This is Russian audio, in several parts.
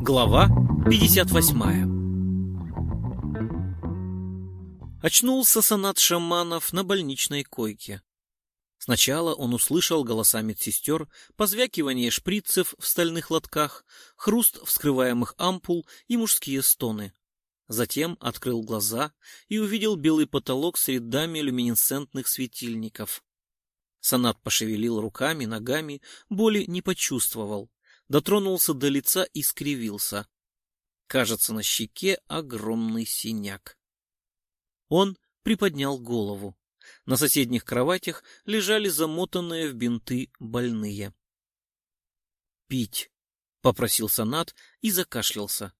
Глава 58 Очнулся Санат Шаманов на больничной койке. Сначала он услышал голоса медсестер, позвякивание шприцев в стальных лотках, хруст вскрываемых ампул и мужские стоны. Затем открыл глаза и увидел белый потолок с рядами люминесцентных светильников. Санат пошевелил руками, ногами, боли не почувствовал. Дотронулся до лица и скривился. Кажется, на щеке огромный синяк. Он приподнял голову. На соседних кроватях лежали замотанные в бинты больные. «Пить», — попросил Санат и закашлялся.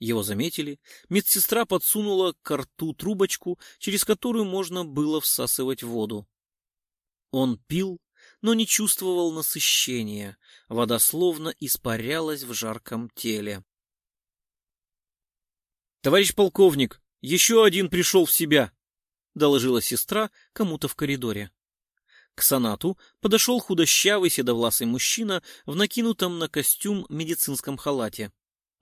Его заметили, медсестра подсунула к рту трубочку, через которую можно было всасывать воду. Он пил, но не чувствовал насыщения, вода словно испарялась в жарком теле. «Товарищ полковник, еще один пришел в себя!» — доложила сестра кому-то в коридоре. К сонату подошел худощавый седовласый мужчина в накинутом на костюм медицинском халате.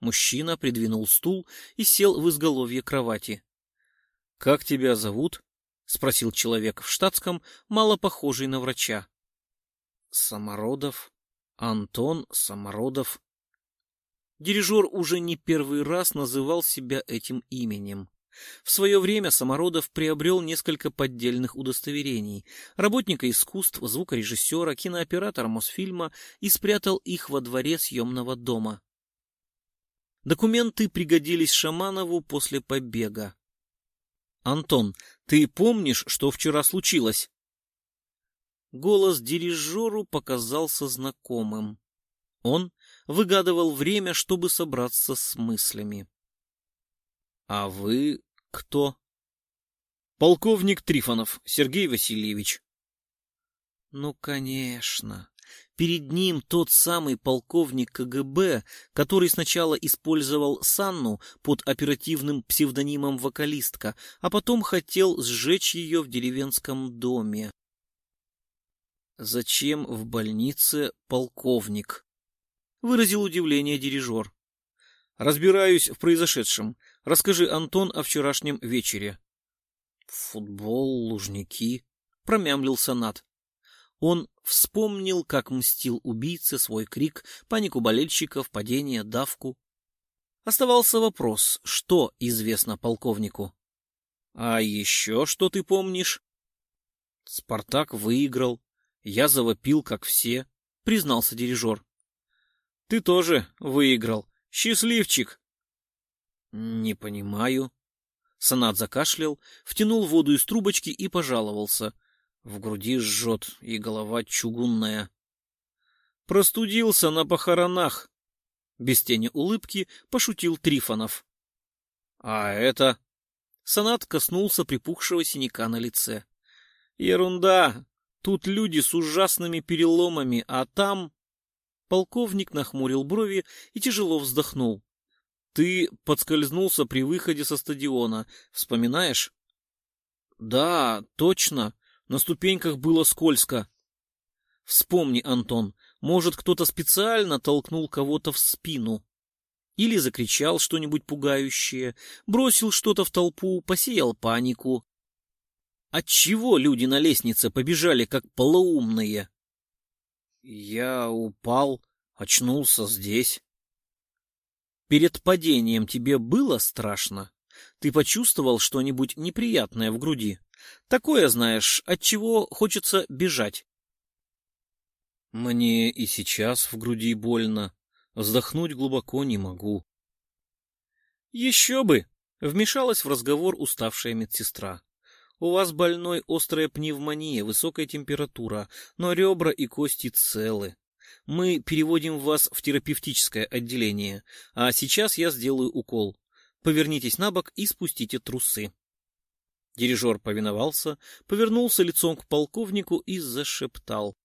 Мужчина придвинул стул и сел в изголовье кровати. — Как тебя зовут? — спросил человек в штатском, мало похожий на врача. — Самородов. Антон Самородов. Дирижер уже не первый раз называл себя этим именем. В свое время Самородов приобрел несколько поддельных удостоверений — работника искусств, звукорежиссера, кинооператора Мосфильма и спрятал их во дворе съемного дома. Документы пригодились Шаманову после побега. «Антон, ты помнишь, что вчера случилось?» Голос дирижеру показался знакомым. Он выгадывал время, чтобы собраться с мыслями. «А вы кто?» «Полковник Трифонов Сергей Васильевич». «Ну, конечно. Перед ним тот самый полковник КГБ, который сначала использовал Санну под оперативным псевдонимом вокалистка, а потом хотел сжечь ее в деревенском доме. «Зачем в больнице полковник?» — выразил удивление дирижер. «Разбираюсь в произошедшем. Расскажи, Антон, о вчерашнем вечере». «Футбол, лужники», — промямлил Санат. Он вспомнил, как мстил убийце свой крик, панику болельщиков, падение, давку. Оставался вопрос, что известно полковнику. — А еще что ты помнишь? — Спартак выиграл. Я завопил, как все, — признался дирижер. — Ты тоже выиграл. Счастливчик! — Не понимаю. Санат закашлял, втянул воду из трубочки и пожаловался — в груди жжет, и голова чугунная. Простудился на похоронах. Без тени улыбки пошутил Трифонов. А это... Санат коснулся припухшего синяка на лице. Ерунда. Тут люди с ужасными переломами, а там... Полковник нахмурил брови и тяжело вздохнул. Ты подскользнулся при выходе со стадиона. Вспоминаешь? Да, точно. На ступеньках было скользко. Вспомни, Антон, может, кто-то специально толкнул кого-то в спину. Или закричал что-нибудь пугающее, бросил что-то в толпу, посеял панику. Отчего люди на лестнице побежали, как полоумные? Я упал, очнулся здесь. Перед падением тебе было страшно? Ты почувствовал что-нибудь неприятное в груди? Такое, знаешь, от чего хочется бежать. Мне и сейчас в груди больно. Вздохнуть глубоко не могу. Еще бы! Вмешалась в разговор уставшая медсестра. У вас больной острая пневмония, высокая температура, но ребра и кости целы. Мы переводим вас в терапевтическое отделение, а сейчас я сделаю укол. Повернитесь на бок и спустите трусы. Дирижер повиновался, повернулся лицом к полковнику и зашептал.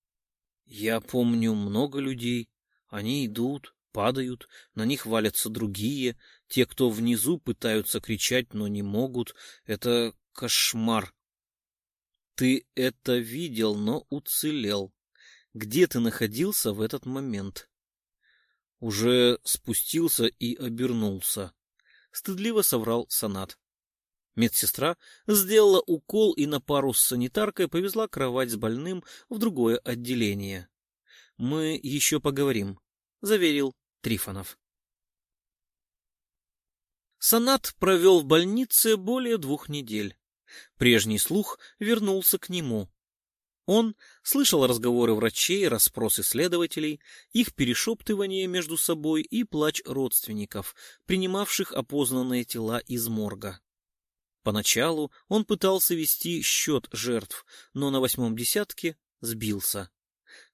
— Я помню много людей. Они идут, падают, на них валятся другие. Те, кто внизу, пытаются кричать, но не могут. Это кошмар. Ты это видел, но уцелел. где ты находился в этот момент? Уже спустился и обернулся. Стыдливо соврал Санат. Медсестра сделала укол и на пару с санитаркой повезла кровать с больным в другое отделение. Мы еще поговорим, заверил Трифонов. Санат провел в больнице более двух недель. Прежний слух вернулся к нему. Он слышал разговоры врачей, расспросы следователей, их перешептывание между собой и плач родственников, принимавших опознанные тела из морга. Поначалу он пытался вести счет жертв, но на восьмом десятке сбился.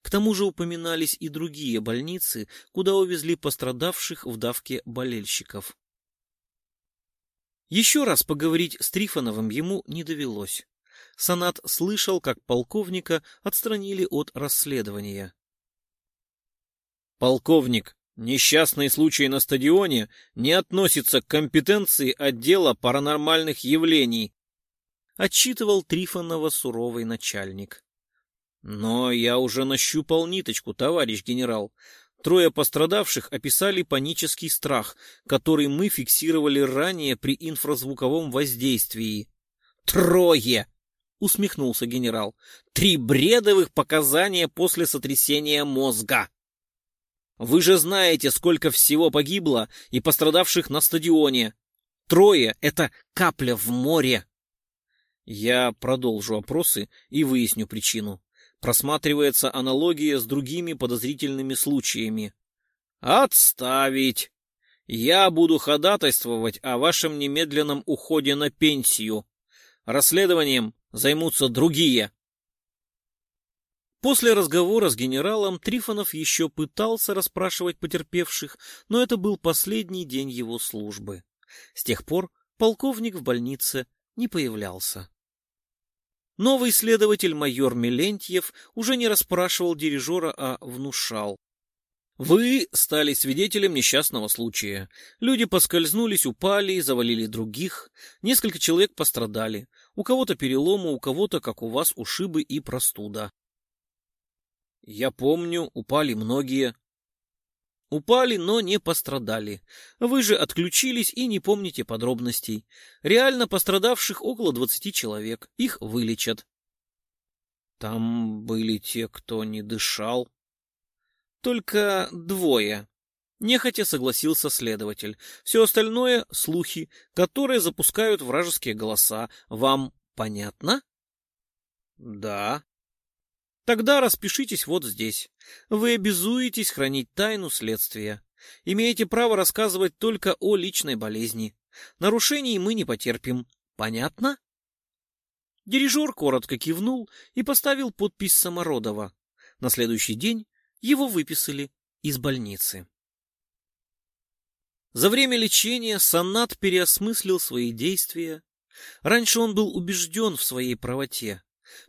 К тому же упоминались и другие больницы, куда увезли пострадавших в давке болельщиков. Еще раз поговорить с Трифоновым ему не довелось. Санат слышал, как полковника отстранили от расследования. «Полковник, несчастный случай на стадионе не относится к компетенции отдела паранормальных явлений», отчитывал Трифонова суровый начальник. «Но я уже нащупал ниточку, товарищ генерал. Трое пострадавших описали панический страх, который мы фиксировали ранее при инфразвуковом воздействии». «Трое!» усмехнулся генерал. Три бредовых показания после сотрясения мозга. Вы же знаете, сколько всего погибло и пострадавших на стадионе. Трое — это капля в море. Я продолжу опросы и выясню причину. Просматривается аналогия с другими подозрительными случаями. Отставить! Я буду ходатайствовать о вашем немедленном уходе на пенсию. Расследованием займутся другие. После разговора с генералом Трифонов еще пытался расспрашивать потерпевших, но это был последний день его службы. С тех пор полковник в больнице не появлялся. Новый следователь майор Мелентьев уже не расспрашивал дирижера, а внушал. Вы стали свидетелем несчастного случая. Люди поскользнулись, упали, завалили других. Несколько человек пострадали. У кого-то переломы, у кого-то, как у вас, ушибы и простуда. Я помню, упали многие. Упали, но не пострадали. Вы же отключились и не помните подробностей. Реально пострадавших около двадцати человек. Их вылечат. Там были те, кто не дышал, только двое. Нехотя согласился следователь. Все остальное — слухи, которые запускают вражеские голоса. Вам понятно? Да. Тогда распишитесь вот здесь. Вы обязуетесь хранить тайну следствия. Имеете право рассказывать только о личной болезни. Нарушений мы не потерпим. Понятно? Дирижер коротко кивнул и поставил подпись Самородова. На следующий день его выписали из больницы. За время лечения Санат переосмыслил свои действия. Раньше он был убежден в своей правоте.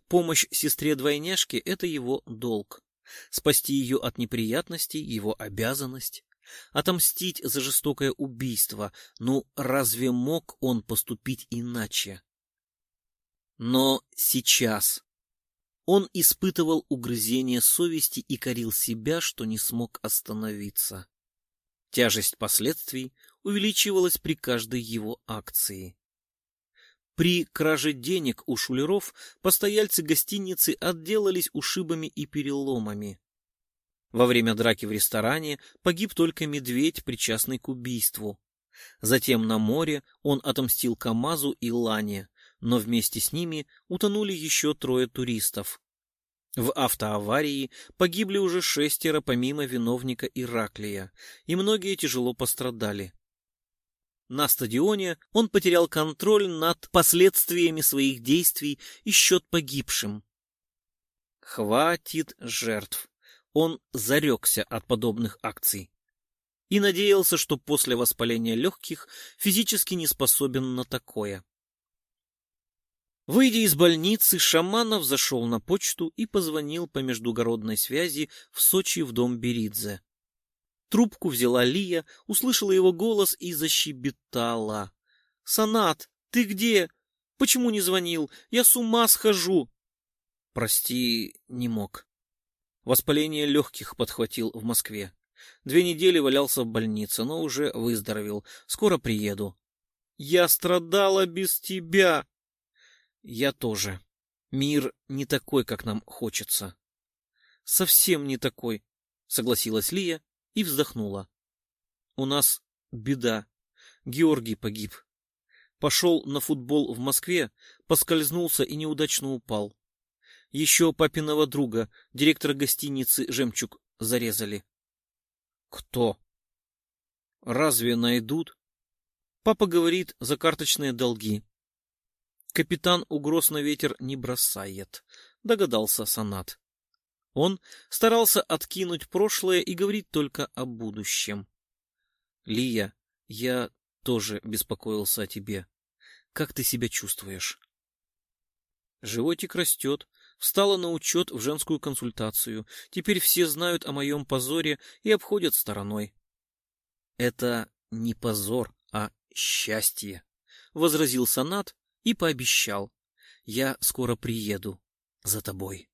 Помощь сестре-двойняшке — это его долг. Спасти ее от неприятностей — его обязанность. Отомстить за жестокое убийство. Ну, разве мог он поступить иначе? Но сейчас он испытывал угрызение совести и корил себя, что не смог остановиться. Тяжесть последствий увеличивалась при каждой его акции. При краже денег у шулеров постояльцы гостиницы отделались ушибами и переломами. Во время драки в ресторане погиб только медведь, причастный к убийству. Затем на море он отомстил КамАЗу и Лане, но вместе с ними утонули еще трое туристов. В автоаварии погибли уже шестеро помимо виновника Ираклия, и многие тяжело пострадали. На стадионе он потерял контроль над последствиями своих действий и счет погибшим. Хватит жертв. Он зарекся от подобных акций и надеялся, что после воспаления легких физически не способен на такое. Выйдя из больницы, Шаманов зашел на почту и позвонил по междугородной связи в Сочи в дом Беридзе. Трубку взяла Лия, услышала его голос и защебетала. — Санат, ты где? Почему не звонил? Я с ума схожу. — Прости, не мог. Воспаление легких подхватил в Москве. Две недели валялся в больнице, но уже выздоровел. Скоро приеду. Я страдала без тебя. Я тоже. Мир не такой, как нам хочется. Совсем не такой, согласилась Лия и вздохнула. У нас беда. Георгий погиб. Пошел на футбол в Москве, поскользнулся и неудачно упал. Еще папиного друга, директора гостиницы «Жемчуг», зарезали. Кто? Разве найдут? Папа говорит за карточные долги. Капитан угроз на ветер не бросает, догадался Санат. Он старался откинуть прошлое и говорить только о будущем. Лия, я тоже беспокоился о тебе. Как ты себя чувствуешь? Животик растет, встала на учет в женскую консультацию. Теперь все знают о моем позоре и обходят стороной. Это не позор, а счастье, — возразил Санат и пообещал. Я скоро приеду за тобой.